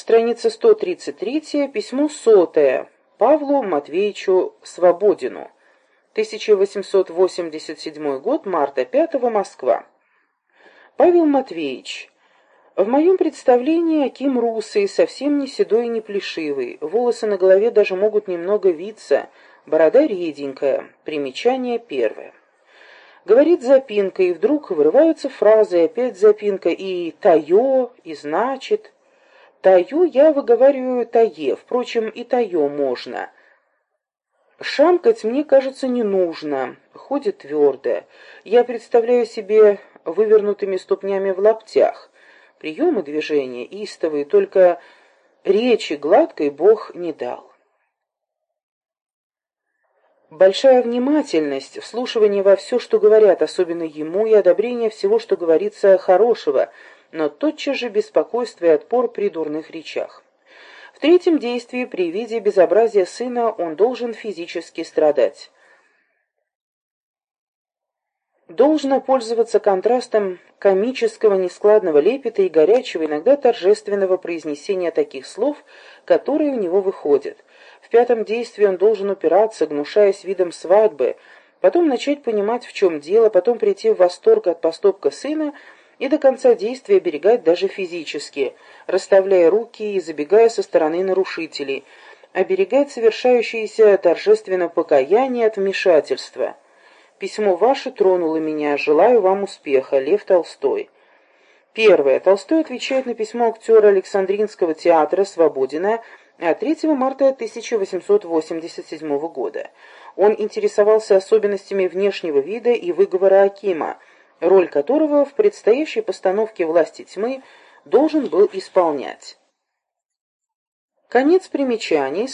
Страница 133, письмо сотое, Павлу Матвеевичу Свободину. 1887 год, марта 5 Москва. Павел Матвеевич, в моем представлении Аким русый, совсем не седой и не плешивый, волосы на голове даже могут немного виться, борода реденькая, примечание первое. Говорит запинка, и вдруг вырываются фразы, опять запинка, и «тайо», и «значит». Таю я выговариваю тае, впрочем, и тае можно. Шамкать, мне кажется, не нужно, ходит твердо. Я представляю себе вывернутыми ступнями в лаптях. Приемы движения истовые, только речи гладкой Бог не дал. Большая внимательность, вслушивание во все, что говорят, особенно ему, и одобрение всего, что говорится хорошего — но тотчас же беспокойство и отпор при дурных речах. В третьем действии при виде безобразия сына он должен физически страдать. Должно пользоваться контрастом комического нескладного лепета и горячего, иногда торжественного произнесения таких слов, которые у него выходят. В пятом действии он должен упираться, гнушаясь видом свадьбы, потом начать понимать, в чем дело, потом прийти в восторг от поступка сына и до конца действия оберегать даже физически, расставляя руки и забегая со стороны нарушителей, оберегать совершающееся торжественно покаяние от вмешательства. Письмо ваше тронуло меня, желаю вам успеха. Лев Толстой. Первое. Толстой отвечает на письмо актера Александринского театра Свободина от 3 марта 1887 года. Он интересовался особенностями внешнего вида и выговора Акима, роль которого в предстоящей постановке «Власти тьмы» должен был исполнять. Конец примечаний.